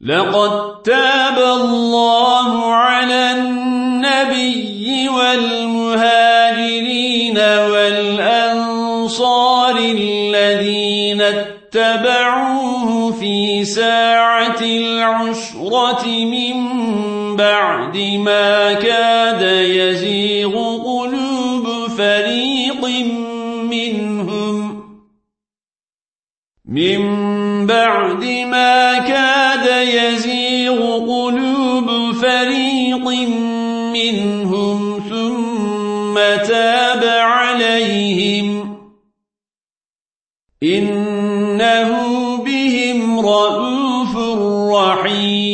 لقد تاب الله على النبي والمهاجرين والأنصار الذين اتبعوه في ساعة العشرة من بعد ما كاد يزيغ قلوب فريق منهم. من بعد ما قلوب فريق منهم ثم تاب عليهم. إنه بهم رؤوف رحيم.